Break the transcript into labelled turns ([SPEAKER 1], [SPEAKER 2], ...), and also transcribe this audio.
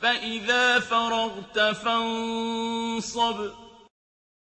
[SPEAKER 1] فَإِذَا فَرَغْتَ فَانصَبْ.